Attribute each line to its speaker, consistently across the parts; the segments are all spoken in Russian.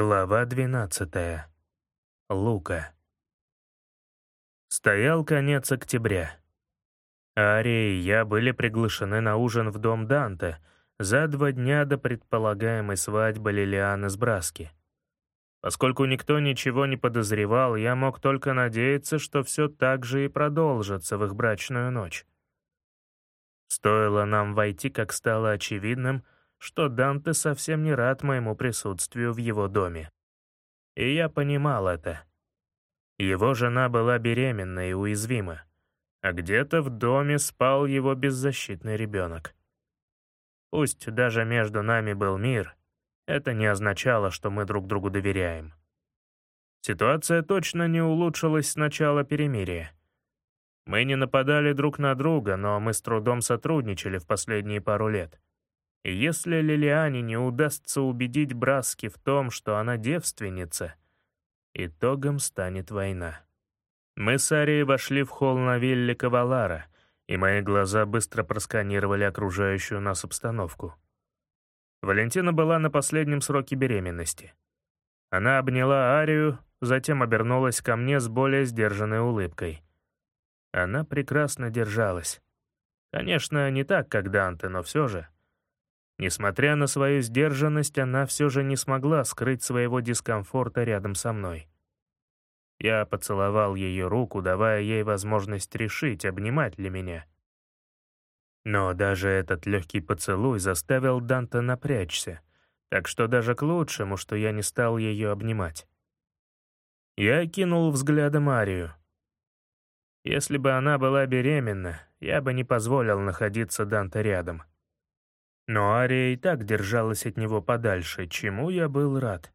Speaker 1: Глава 12. Лука. Стоял конец октября. Ария и я были приглашены на ужин в дом Данте за два дня до предполагаемой свадьбы Лилианы с Браски. Поскольку никто ничего не подозревал, я мог только надеяться, что все так же и продолжится в их брачную ночь. Стоило нам войти, как стало очевидным — что Данте совсем не рад моему присутствию в его доме. И я понимал это. Его жена была беременна и уязвима, а где-то в доме спал его беззащитный ребенок. Пусть даже между нами был мир, это не означало, что мы друг другу доверяем. Ситуация точно не улучшилась с начала перемирия. Мы не нападали друг на друга, но мы с трудом сотрудничали в последние пару лет. Если Лилиане не удастся убедить Браски в том, что она девственница, итогом станет война. Мы с Арией вошли в холл на вилле Кавалара, и мои глаза быстро просканировали окружающую нас обстановку. Валентина была на последнем сроке беременности. Она обняла Арию, затем обернулась ко мне с более сдержанной улыбкой. Она прекрасно держалась. Конечно, не так, как Данте, но все же — Несмотря на свою сдержанность, она все же не смогла скрыть своего дискомфорта рядом со мной. Я поцеловал ее руку, давая ей возможность решить, обнимать ли меня. Но даже этот легкий поцелуй заставил Данта напрячься, так что даже к лучшему, что я не стал ее обнимать. Я кинул взглядом Арию. Если бы она была беременна, я бы не позволил находиться Данта рядом. Но Ария и так держалась от него подальше, чему я был рад.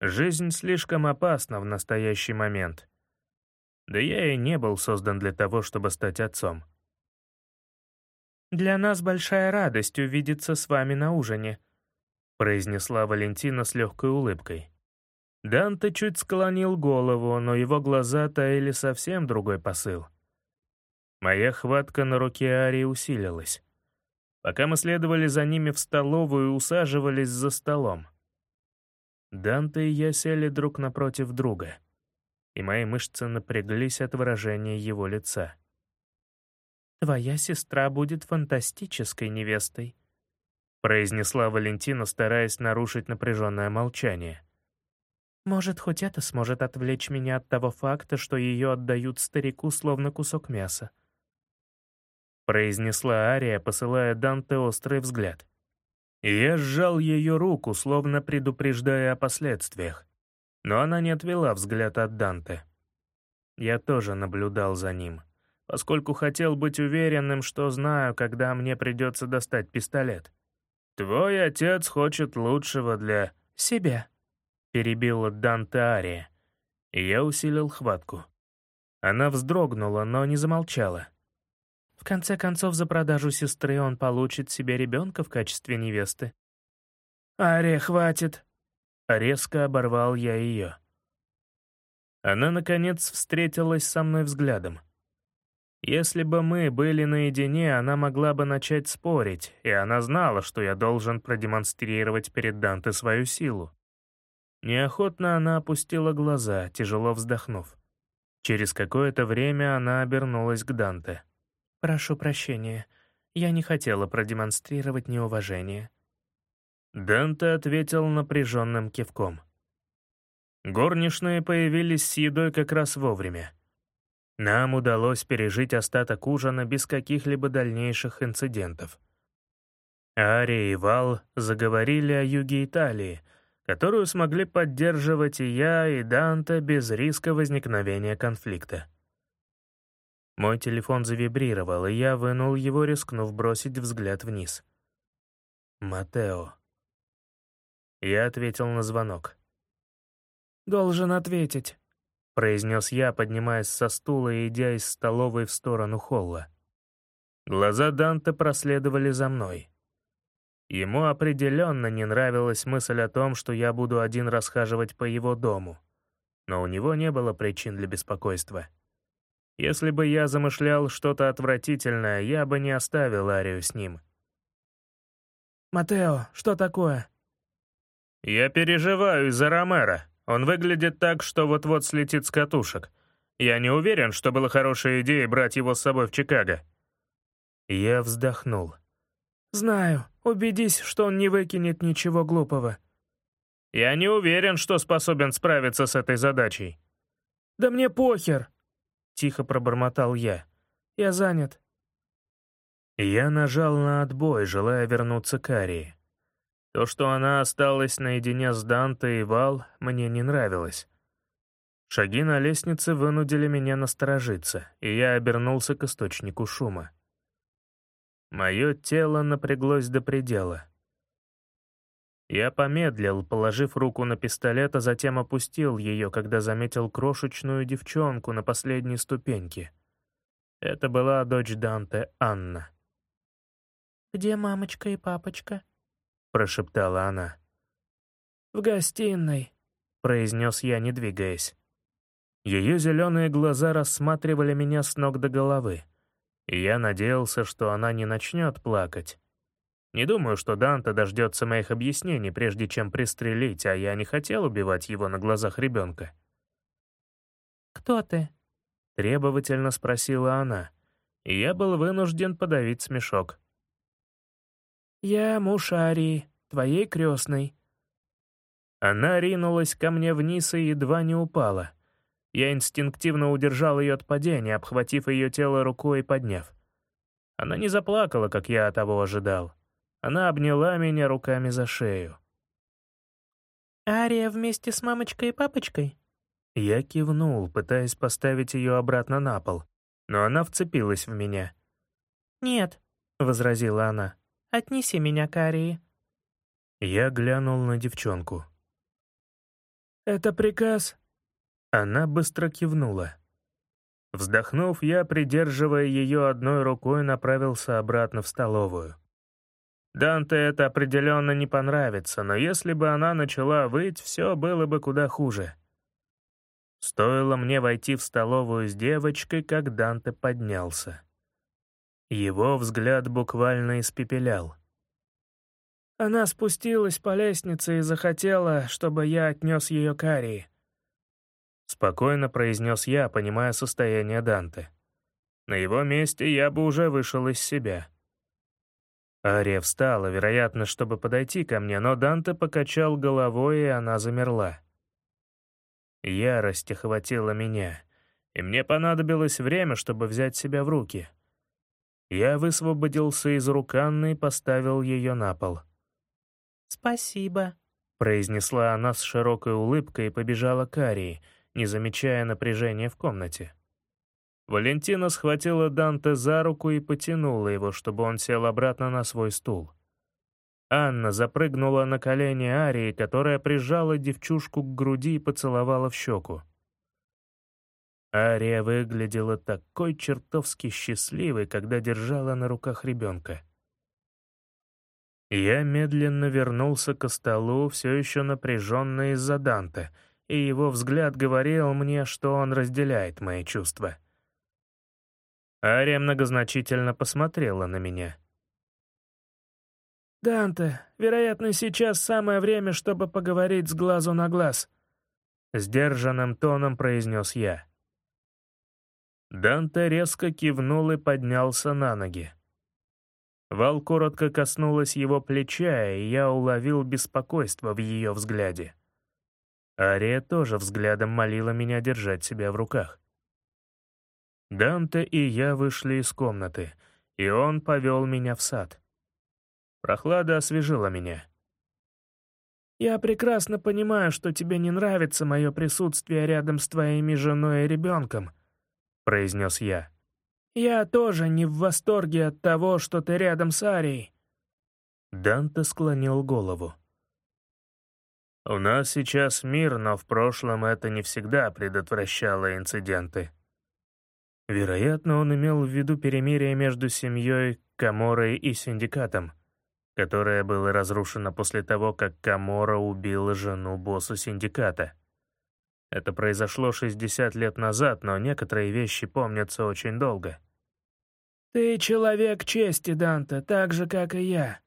Speaker 1: Жизнь слишком опасна в настоящий момент. Да я и не был создан для того, чтобы стать отцом.
Speaker 2: «Для нас большая радость увидеться с вами на ужине», произнесла Валентина с легкой улыбкой. Данте чуть склонил голову, но его глаза таили совсем другой посыл. Моя хватка на руке Арии усилилась пока мы следовали за ними в столовую и усаживались за столом. Данте и я сели друг напротив друга, и мои мышцы напряглись от выражения его лица. «Твоя сестра будет фантастической невестой», произнесла Валентина, стараясь нарушить напряженное молчание. «Может, хоть это сможет отвлечь меня от того факта, что ее отдают старику словно кусок мяса
Speaker 1: произнесла Ария, посылая Данте острый взгляд. Я сжал ее руку, словно предупреждая о последствиях, но она не отвела взгляд от Данте. Я тоже наблюдал за ним, поскольку хотел быть уверенным, что знаю, когда мне придется достать пистолет. «Твой отец хочет лучшего для...»
Speaker 2: «Себя», —
Speaker 1: перебила Данте Ария, и я усилил хватку. Она вздрогнула, но не замолчала.
Speaker 2: В конце концов, за продажу сестры он получит себе ребенка в качестве невесты.
Speaker 1: «Ария, хватит!» Резко оборвал я ее. Она, наконец, встретилась со мной взглядом. Если бы мы были наедине, она могла бы начать спорить, и она знала, что я должен продемонстрировать перед Данте свою силу. Неохотно она опустила глаза, тяжело вздохнув. Через какое-то время она обернулась к Данте.
Speaker 2: «Прошу прощения, я не хотела продемонстрировать неуважение».
Speaker 1: Данте ответил напряженным кивком. Горничные появились с едой как раз вовремя. Нам удалось пережить остаток ужина без каких-либо дальнейших инцидентов. Ария и Вал заговорили о юге Италии, которую смогли поддерживать и я, и Данте без риска возникновения конфликта. Мой телефон завибрировал, и я вынул его, рискнув бросить взгляд вниз. «Матео». Я ответил на звонок.
Speaker 2: «Должен ответить», —
Speaker 1: произнес я, поднимаясь со стула и идя из столовой в сторону холла. Глаза Данте проследовали за мной. Ему определенно не нравилась мысль о том, что я буду один расхаживать по его дому, но у него не было причин для беспокойства. Если бы я замышлял что-то отвратительное, я бы не оставил Арию с ним.
Speaker 2: «Матео, что такое?»
Speaker 1: «Я переживаю из-за Ромера. Он выглядит так, что вот-вот слетит с катушек. Я не уверен, что была хорошая идея брать его с собой в Чикаго». Я вздохнул.
Speaker 2: «Знаю. Убедись, что он не выкинет ничего глупого».
Speaker 1: «Я не уверен, что способен справиться с этой задачей».
Speaker 2: «Да мне похер!» — тихо пробормотал я. «Я занят».
Speaker 1: Я нажал на отбой, желая вернуться к Арии. То, что она осталась наедине с Данте и Вал, мне не нравилось. Шаги на лестнице вынудили меня насторожиться, и я обернулся к источнику шума. Мое тело напряглось до предела. Я помедлил, положив руку на пистолет, а затем опустил ее, когда заметил крошечную девчонку на последней ступеньке. Это была дочь Данте, Анна.
Speaker 3: «Где мамочка и папочка?»
Speaker 1: — прошептала она.
Speaker 2: «В гостиной», — произнес я, не двигаясь.
Speaker 1: Ее зеленые глаза рассматривали меня с ног до головы, и я надеялся, что она не начнет плакать. Не думаю, что Данте дождется моих объяснений, прежде чем пристрелить, а я не хотел убивать его на глазах ребенка.
Speaker 3: «Кто ты?»
Speaker 1: — требовательно спросила она, и я был вынужден подавить смешок.
Speaker 2: «Я муж Арии, твоей крестной».
Speaker 1: Она ринулась ко мне вниз и едва не упала. Я инстинктивно удержал ее от падения, обхватив ее тело рукой и подняв. Она не заплакала, как я того ожидал. Она обняла меня руками за шею.
Speaker 3: «Ария вместе с мамочкой и папочкой?»
Speaker 1: Я кивнул, пытаясь поставить ее обратно на пол, но она вцепилась в меня.
Speaker 3: «Нет», — возразила она. Отнеси меня к Арии».
Speaker 1: Я глянул на девчонку.
Speaker 2: «Это приказ?»
Speaker 1: Она быстро кивнула. Вздохнув, я, придерживая ее одной рукой, направился обратно в столовую. Данте это определенно не понравится, но если бы она начала выть, все было бы куда хуже. Стоило мне войти в столовую с девочкой, как Данте поднялся. Его взгляд буквально испепелял.
Speaker 2: Она спустилась по лестнице и захотела, чтобы я отнес ее к.
Speaker 1: Спокойно произнес я, понимая состояние Данте. На его месте я бы уже вышел из себя. Ария встала, вероятно, чтобы подойти ко мне, но Данте покачал головой, и она замерла. Ярость охватила меня, и мне понадобилось время, чтобы взять себя в руки — я высвободился из рук Анны и поставил ее на пол.
Speaker 3: «Спасибо», —
Speaker 1: произнесла она с широкой улыбкой и побежала к Арии, не замечая напряжения в комнате. Валентина схватила Данте за руку и потянула его, чтобы он сел обратно на свой стул. Анна запрыгнула на колени Арии, которая прижала девчушку к груди и поцеловала в щеку. Ария выглядела такой чертовски счастливой, когда держала на руках ребенка. Я медленно вернулся к столу, все еще напряженный из-за Данте, и его взгляд говорил мне, что он разделяет мои чувства. Ария многозначительно посмотрела на меня.
Speaker 2: «Данте, вероятно, сейчас самое время, чтобы поговорить с глазу на глаз», — сдержанным тоном произнес я.
Speaker 1: Данте резко кивнул и поднялся на ноги. Вал коротко коснулась его плеча, и я уловил беспокойство в ее взгляде. Ария тоже взглядом молила меня держать себя в руках. Данте и я вышли из комнаты, и он повел меня в сад. Прохлада освежила меня.
Speaker 2: «Я прекрасно понимаю, что тебе не нравится мое присутствие рядом с твоими женой и ребенком», — произнес я. «Я тоже не в восторге от того, что ты рядом с Арией».
Speaker 1: Данте склонил голову. «У нас сейчас мир, но в прошлом это не всегда предотвращало инциденты». Вероятно, он имел в виду перемирие между семьей, Каморой и синдикатом, которое было разрушено после того, как Камора убила жену босса синдиката. Это произошло 60 лет назад, но некоторые вещи помнятся очень долго.
Speaker 2: «Ты человек чести, Данте, так же, как и я.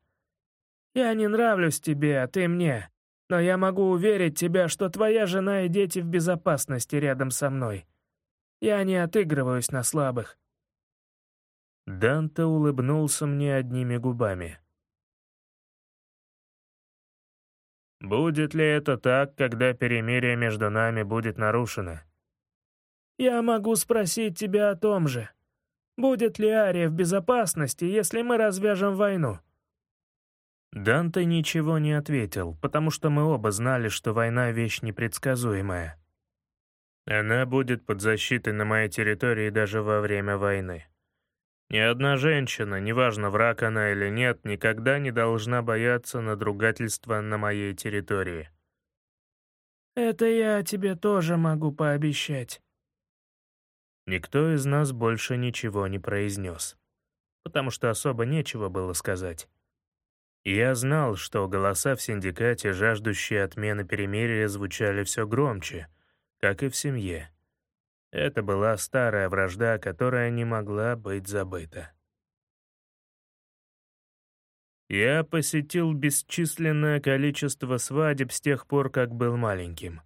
Speaker 2: Я не нравлюсь тебе, а ты мне. Но я могу уверить тебя, что твоя жена и дети в безопасности рядом со мной. Я не отыгрываюсь на слабых».
Speaker 1: Данте улыбнулся мне одними губами. «Будет ли это так, когда перемирие между нами будет нарушено?»
Speaker 2: «Я могу спросить тебя о том же. Будет ли Ария в безопасности, если мы развяжем войну?»
Speaker 1: Данте ничего не ответил, потому что мы оба знали, что война — вещь непредсказуемая. Она будет под защитой на моей территории даже во время войны. Ни одна женщина, неважно, враг она или нет, никогда не должна бояться надругательства на моей территории.
Speaker 2: «Это я тебе тоже могу пообещать».
Speaker 1: Никто из нас больше ничего не произнес, потому что особо нечего было сказать. Я знал, что голоса в синдикате, жаждущие отмены перемирия, звучали все громче, как и в семье. Это была старая вражда, которая не могла быть забыта. Я посетил бесчисленное количество свадеб с тех пор, как был маленьким.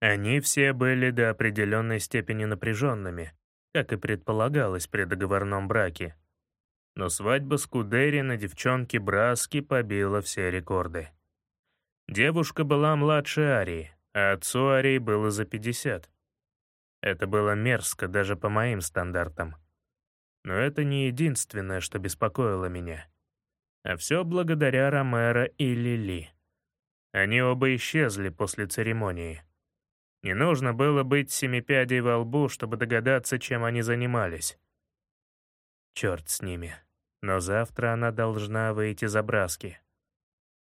Speaker 1: Они все были до определенной степени напряженными, как и предполагалось при договорном браке, но свадьба Скудери на девчонке Браски побила все рекорды. Девушка была младше Арии, а отцу Арии было за 50. Это было мерзко даже по моим стандартам. Но это не единственное, что беспокоило меня. А все благодаря Ромеро и Лили. Они оба исчезли после церемонии. Не нужно было быть семипядей во лбу, чтобы догадаться, чем они занимались. Черт с ними. Но завтра она должна выйти за Браски.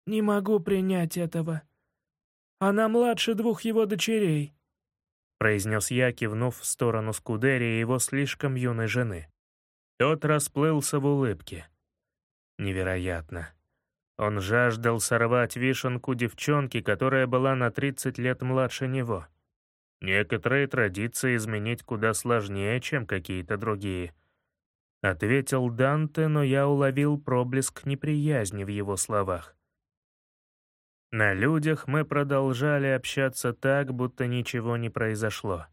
Speaker 2: «Не могу принять этого. Она младше двух его дочерей», —
Speaker 1: произнес я, кивнув в сторону Скудери и его слишком юной жены. Тот расплылся в улыбке. Невероятно. Он жаждал сорвать вишенку девчонки, которая была на 30 лет младше него. Некоторые традиции изменить куда сложнее, чем какие-то другие —— ответил Данте, но я уловил проблеск неприязни в его словах. На людях мы продолжали общаться так, будто ничего не произошло.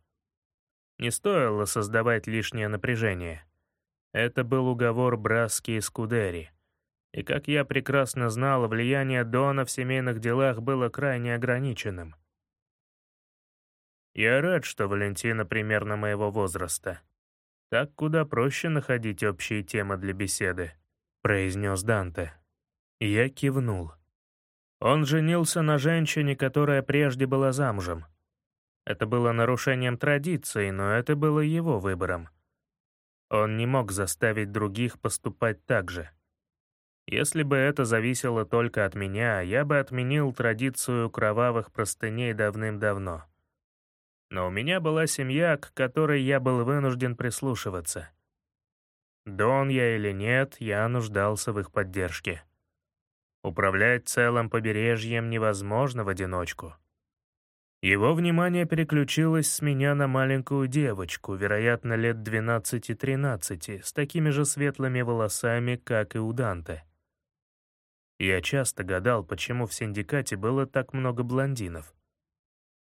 Speaker 1: Не стоило создавать лишнее напряжение. Это был уговор Браски и Скудери. И, как я прекрасно знал, влияние Дона в семейных делах было крайне ограниченным. Я рад, что Валентина примерно моего возраста. Так куда проще находить общие темы для беседы», — произнес Данте. Я кивнул. Он женился на женщине, которая прежде была замужем. Это было нарушением традиции, но это было его выбором. Он не мог заставить других поступать так же. Если бы это зависело только от меня, я бы отменил традицию кровавых простыней давным-давно но у меня была семья, к которой я был вынужден прислушиваться. Дон я или нет, я нуждался в их поддержке. Управлять целым побережьем невозможно в одиночку. Его внимание переключилось с меня на маленькую девочку, вероятно, лет 12-13, с такими же светлыми волосами, как и у Данте. Я часто гадал, почему в синдикате было так много блондинов.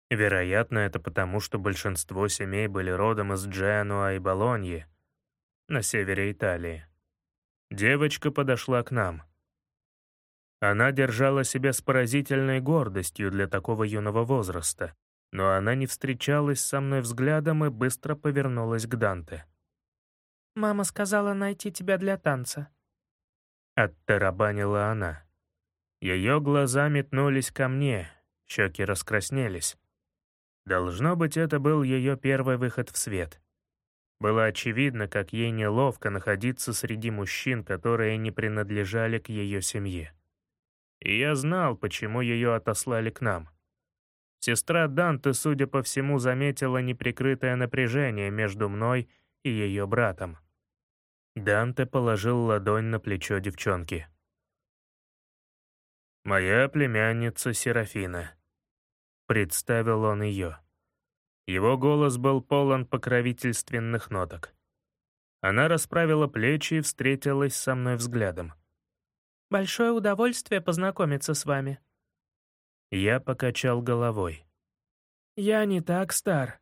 Speaker 1: Вероятно, это потому, что большинство семей были родом из Дженуа и Болоньи, на севере Италии. Девочка подошла к нам. Она держала себя с поразительной гордостью для такого юного возраста, но она не встречалась со мной взглядом и быстро повернулась к Данте.
Speaker 3: «Мама сказала найти тебя для танца», —
Speaker 1: оттарабанила она. Ее глаза метнулись ко мне, щеки раскраснелись. Должно быть, это был ее первый выход в свет. Было очевидно, как ей неловко находиться среди мужчин, которые не принадлежали к ее семье. И я знал, почему ее отослали к нам. Сестра Данте, судя по всему, заметила неприкрытое напряжение между мной и ее братом. Данте положил ладонь на плечо девчонки. «Моя племянница Серафина», Представил он ее. Его голос был полон покровительственных ноток. Она расправила плечи и встретилась со мной взглядом.
Speaker 3: «Большое удовольствие познакомиться с вами».
Speaker 1: Я покачал головой.
Speaker 2: «Я не так стар».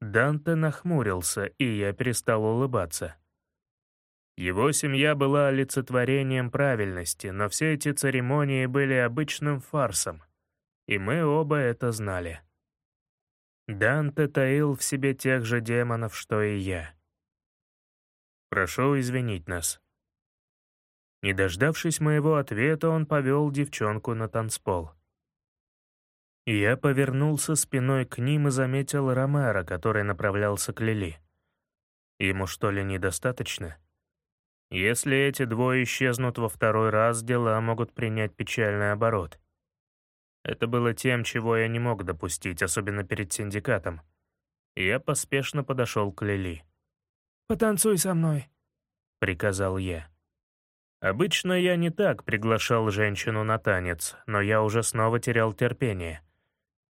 Speaker 1: Данте нахмурился, и я перестал улыбаться. Его семья была олицетворением правильности, но все эти церемонии были обычным фарсом, и мы оба это знали. Данте таил в себе тех же демонов, что и я. «Прошу извинить нас». Не дождавшись моего ответа, он повел девчонку на танцпол. Я повернулся спиной к ним и заметил Ромеро, который направлялся к Лили. Ему что ли недостаточно? Если эти двое исчезнут во второй раз, дела могут принять печальный оборот. Это было тем, чего я не мог допустить, особенно перед синдикатом. Я поспешно подошел к Лили.
Speaker 2: «Потанцуй со мной», —
Speaker 1: приказал я. Обычно я не так приглашал женщину на танец, но я уже снова терял терпение.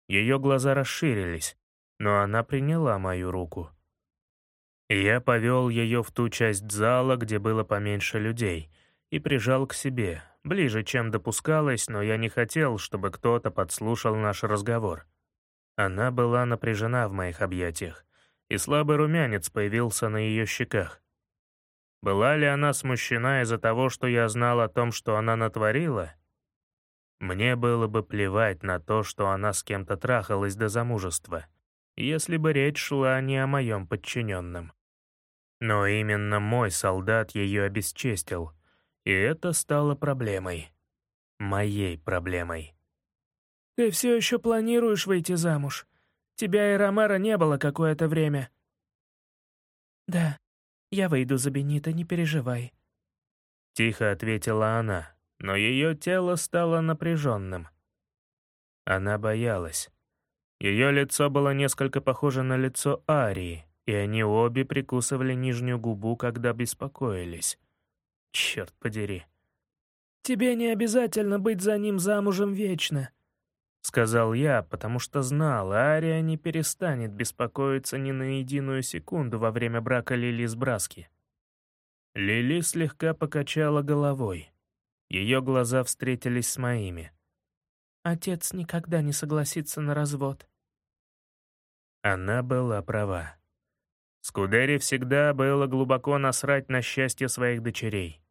Speaker 1: Ее глаза расширились, но она приняла мою руку. Я повел ее в ту часть зала, где было поменьше людей, и прижал к себе, ближе, чем допускалось, но я не хотел, чтобы кто-то подслушал наш разговор. Она была напряжена в моих объятиях, и слабый румянец появился на ее щеках. Была ли она смущена из-за того, что я знал о том, что она натворила? Мне было бы плевать на то, что она с кем-то трахалась до замужества, если бы речь шла не о моем подчиненном. Но именно мой солдат ее обесчестил, и это стало проблемой. Моей проблемой.
Speaker 2: «Ты все еще планируешь выйти замуж? Тебя и Ромера не было какое-то время».
Speaker 3: «Да, я выйду за Бенита, не переживай», —
Speaker 1: тихо ответила она но ее тело стало напряженным. Она боялась. Ее лицо было несколько похоже на лицо Арии, и они обе прикусывали нижнюю губу, когда беспокоились. Черт подери.
Speaker 2: «Тебе не обязательно быть за ним замужем вечно», —
Speaker 1: сказал я, потому что знал, Ария не перестанет беспокоиться ни на единую секунду во время брака Лили с Браски. Лили слегка покачала головой. Ее глаза встретились с моими.
Speaker 3: «Отец никогда не согласится на развод».
Speaker 1: Она была права. Скудери всегда было глубоко насрать на счастье своих дочерей.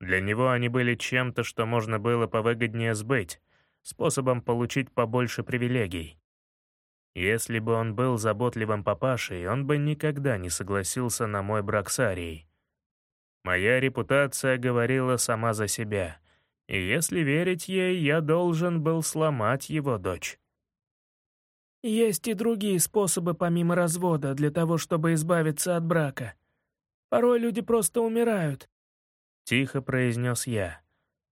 Speaker 1: Для него они были чем-то, что можно было повыгоднее сбыть, способом получить побольше привилегий. Если бы он был заботливым папашей, он бы никогда не согласился на мой брак с Арией. Моя репутация говорила сама за себя, и если верить ей, я должен был сломать его дочь.
Speaker 2: Есть и другие способы помимо развода для того, чтобы избавиться от брака. Порой люди просто умирают.
Speaker 1: Тихо произнес я.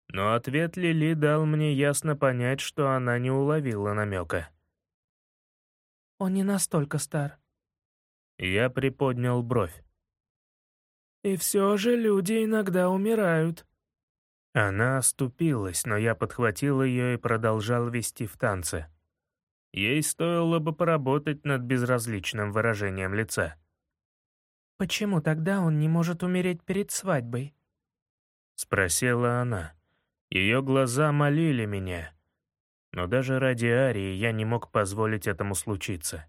Speaker 1: Но ответ Лили дал мне ясно понять, что она не уловила намека.
Speaker 3: «Он не настолько стар».
Speaker 1: Я приподнял бровь.
Speaker 2: И все же люди иногда умирают».
Speaker 1: Она оступилась, но я подхватил ее и продолжал вести в танце. Ей стоило бы поработать над безразличным выражением лица.
Speaker 3: «Почему тогда он не может умереть перед свадьбой?»
Speaker 1: — спросила она. Ее глаза молили меня. Но даже ради Арии я не мог позволить этому случиться.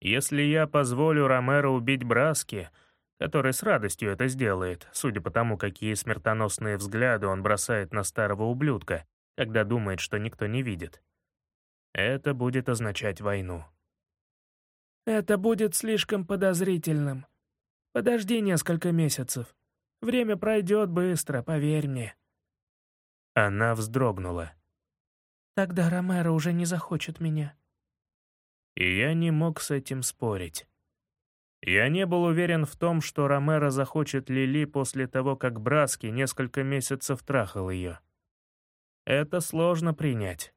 Speaker 1: Если я позволю Ромеро убить Браски — который с радостью это сделает, судя по тому, какие смертоносные взгляды он бросает на старого ублюдка, когда думает, что никто не видит. Это будет означать войну.
Speaker 2: «Это будет слишком подозрительным. Подожди несколько месяцев. Время пройдет быстро, поверь мне».
Speaker 1: Она вздрогнула.
Speaker 3: «Тогда Ромеро уже не захочет меня».
Speaker 1: И я не мог с этим спорить. Я не был уверен в том, что Ромеро захочет Лили после того, как Браски несколько месяцев трахал ее. Это сложно принять.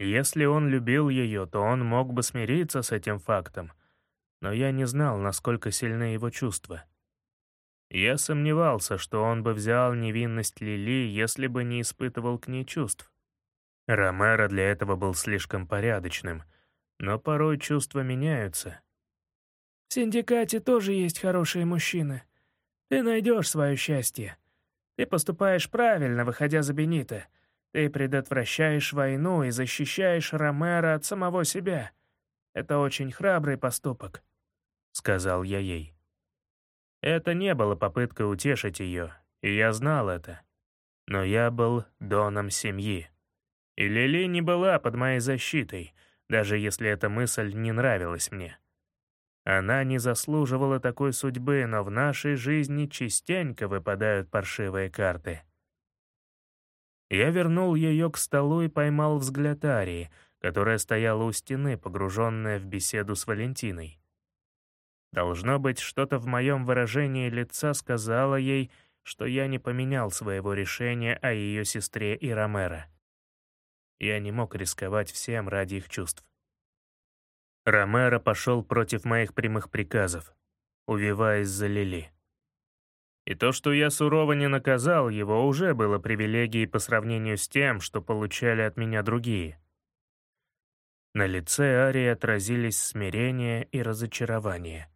Speaker 1: Если он любил ее, то он мог бы смириться с этим фактом, но я не знал, насколько сильны его чувства. Я сомневался, что он бы взял невинность Лили, если бы не испытывал к ней чувств. Ромеро для этого был слишком порядочным, но порой чувства меняются —
Speaker 2: в синдикате тоже есть хорошие мужчины. Ты найдешь свое счастье. Ты поступаешь правильно, выходя за Бенита.
Speaker 1: Ты предотвращаешь войну и защищаешь Ромера от самого себя. Это очень храбрый поступок», — сказал я ей. Это не было попыткой утешить ее, и я знал это. Но я был доном семьи. И Лили не была под моей защитой, даже если эта мысль не нравилась мне. Она не заслуживала такой судьбы, но в нашей жизни частенько выпадают паршивые карты. Я вернул ее к столу и поймал взгляд Арии, которая стояла у стены, погруженная в беседу с Валентиной. Должно быть, что-то в моем выражении лица сказала ей, что я не поменял своего решения о ее сестре и Ромеро. Я не мог рисковать всем ради их чувств. Ромеро пошел против моих прямых приказов, увиваясь за Лили. И то, что я сурово не наказал его, уже было привилегией по сравнению с тем, что получали от меня другие. На лице Арии отразились смирение и разочарование.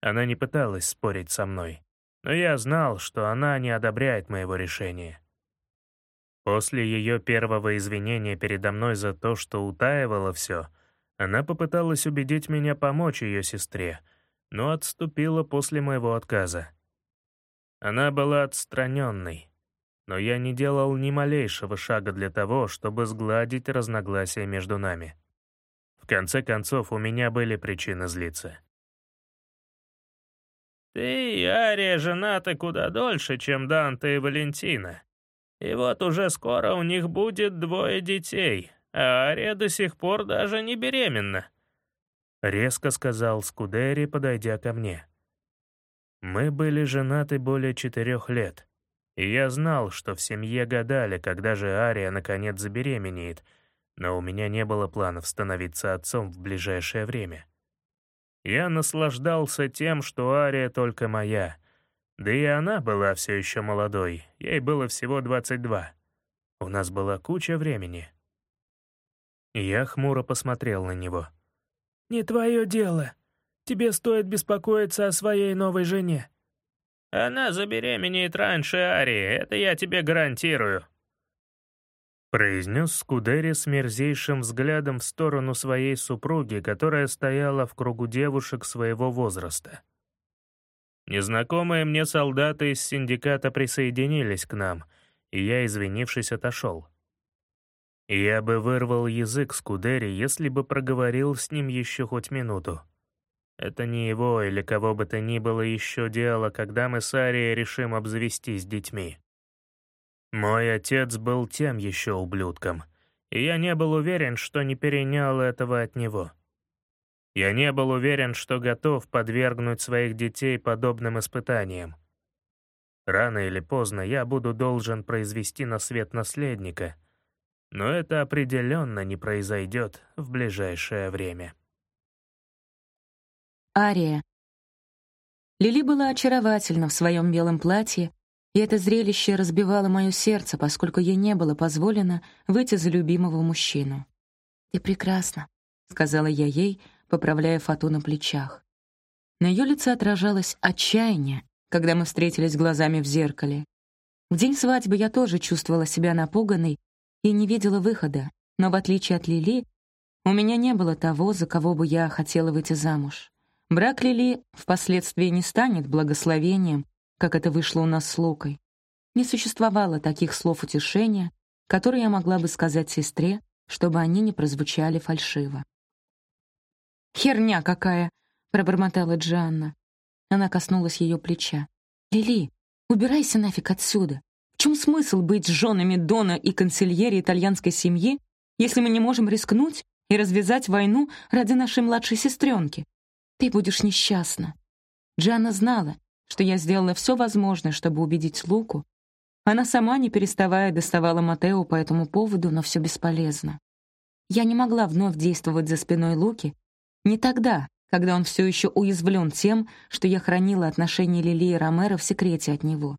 Speaker 1: Она не пыталась спорить со мной, но я знал, что она не одобряет моего решения. После ее первого извинения передо мной за то, что утаивала все, она попыталась убедить меня помочь ее сестре, но отступила после моего отказа. Она была отстраненной, но я не делал ни малейшего шага для того, чтобы сгладить разногласия между нами. В конце концов, у меня были причины злиться. «Ты и Ария женаты куда дольше, чем Данте и Валентина. И вот уже скоро у них будет двое детей, а Ария до сих пор даже не беременна», — резко сказал Скудери, подойдя ко мне. Мы были женаты более четырех лет, и я знал, что в семье гадали, когда же Ария наконец забеременеет, но у меня не было планов становиться отцом в ближайшее время. Я наслаждался тем, что Ария только моя, да и она была все еще молодой, ей было всего 22. У нас была куча времени. Я хмуро посмотрел на него. «Не твое дело. Тебе стоит беспокоиться о своей новой жене». «Она забеременеет раньше Арии, это я тебе гарантирую», произнес Скудери с мерзейшим взглядом в сторону своей супруги, которая стояла в кругу девушек своего возраста. Незнакомые мне солдаты из синдиката присоединились к нам, и я, извинившись, отошел. Я бы вырвал язык Скудери, если бы проговорил с ним еще хоть минуту. Это не его или кого бы то ни было еще дело, когда мы с Арией решим обзавестись детьми. Мой отец был тем еще ублюдком, и я не был уверен, что не перенял этого от него. Я не был уверен, что готов подвергнуть своих детей подобным испытаниям. Рано или поздно я буду должен произвести на свет наследника — но это определенно не произойдет в ближайшее время.
Speaker 4: Ария. Лили была очаровательна в своем белом платье, и это зрелище разбивало мое сердце, поскольку ей не было позволено выйти за любимого мужчину. «Ты прекрасна», — сказала я ей, поправляя фату на плечах. На ее лице отражалось отчаяние, когда мы встретились глазами в зеркале. В день свадьбы я тоже чувствовала себя напуганной и не видела выхода, но в отличие от Лили, у меня не было того, за кого бы я хотела выйти замуж. Брак Лили впоследствии не станет благословением, как это вышло у нас с Лукой. Не существовало таких слов утешения, которые я могла бы сказать сестре, чтобы они не прозвучали фальшиво. «Херня какая!» — пробормотала Джанна. Она коснулась ее плеча. «Лили, убирайся нафиг отсюда. В чем смысл быть женами Дона и консильери итальянской семьи, если мы не можем рискнуть и развязать войну ради нашей младшей сестренки? Ты будешь несчастна. Джанна знала, что я сделала все возможное, чтобы убедить Луку. Она сама, не переставая, доставала Матео по этому поводу, но все бесполезно. Я не могла вновь действовать за спиной Луки, не тогда, когда он все еще уязвлен тем, что я хранила отношения Лили и Ромеро в секрете от него.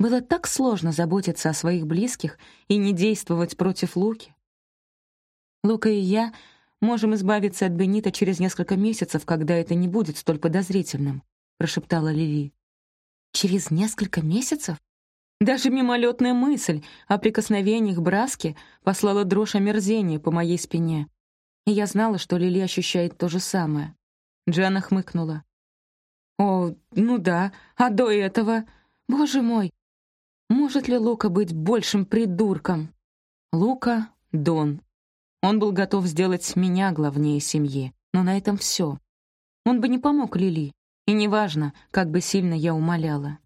Speaker 4: Было так сложно заботиться о своих близких и не действовать против Луки. Лука и я можем избавиться от Бенита через несколько месяцев, когда это не будет столь подозрительным», — прошептала Лили. «Через несколько месяцев? Даже мимолетная мысль о прикосновениях Браски послала дрожь омерзения по моей спине. И я знала, что Лили ощущает то же самое. Джана хмыкнула. «О, ну да, а до этого? Боже мой! Может ли Лука быть большим придурком?» Лука — Дон. Он был готов сделать меня главнее семьи, но на этом все. Он бы не помог Лили, и неважно, как бы сильно я умоляла.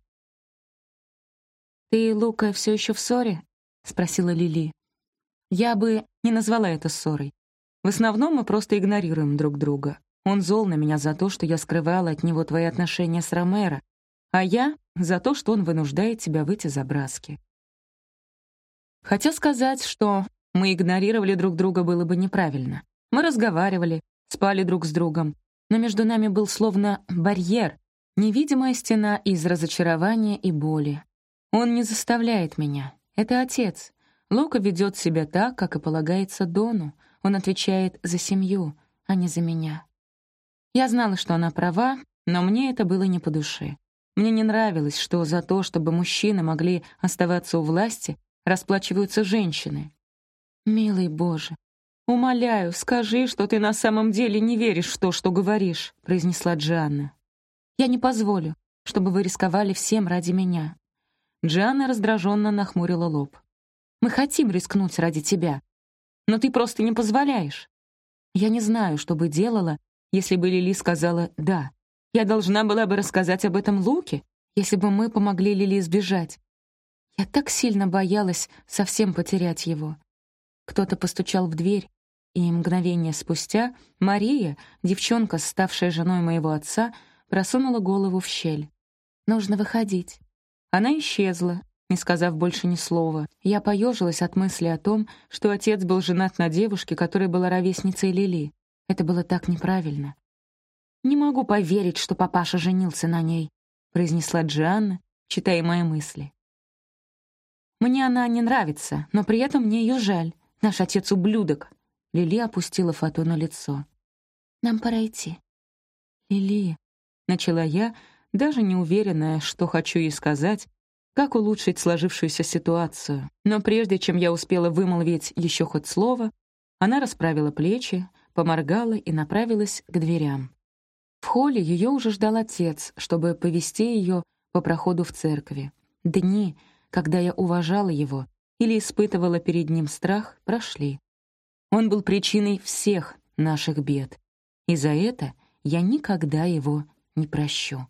Speaker 4: «Ты и Лука все еще в ссоре?» — спросила Лили. Я бы не назвала это ссорой. В основном мы просто игнорируем друг друга. Он зол на меня за то, что я скрывала от него твои отношения с Ромеро, а я — за то, что он вынуждает тебя выйти за Браски. Хотел сказать, что мы игнорировали друг друга было бы неправильно. Мы разговаривали, спали друг с другом, но между нами был словно барьер, невидимая стена из разочарования и боли. Он не заставляет меня. Это отец. Лука ведет себя так, как и полагается Дону. Он отвечает за семью, а не за меня. Я знала, что она права, но мне это было не по душе. Мне не нравилось, что за то, чтобы мужчины могли оставаться у власти, расплачиваются женщины. «Милый Боже, умоляю, скажи, что ты на самом деле не веришь в то, что говоришь», — произнесла Джианна. «Я не позволю, чтобы вы рисковали всем ради меня. Джианна раздраженно нахмурила лоб. «Мы хотим рискнуть ради тебя, но ты просто не позволяешь. Я не знаю, что бы делала, если бы Лили сказала «да». Я должна была бы рассказать об этом Луке, если бы мы помогли Лили сбежать. Я так сильно боялась совсем потерять его. Кто-то постучал в дверь, и мгновение спустя Мария, девчонка, ставшая женой моего отца, просунула голову в щель. «Нужно выходить». Она исчезла, не сказав больше ни слова. Я поежилась от мысли о том, что отец был женат на девушке, которая была ровесницей Лили. Это было так неправильно. «Не могу поверить, что папаша женился на ней», — произнесла Джианна, читая мои мысли. «Мне она не нравится, но при этом мне ее жаль. Наш отец — ублюдок». Лили опустила фото на лицо. «Нам пора идти». «Лили», — начала я, даже не уверенная, что хочу ей сказать, как улучшить сложившуюся ситуацию. Но прежде чем я успела вымолвить еще хоть слово, она расправила плечи, поморгала и направилась к дверям. В холле ее уже ждал отец, чтобы повести ее по проходу в церкви. Дни, когда я уважала его или испытывала перед ним страх, прошли. Он был причиной всех наших бед, и за это я никогда его не прощу.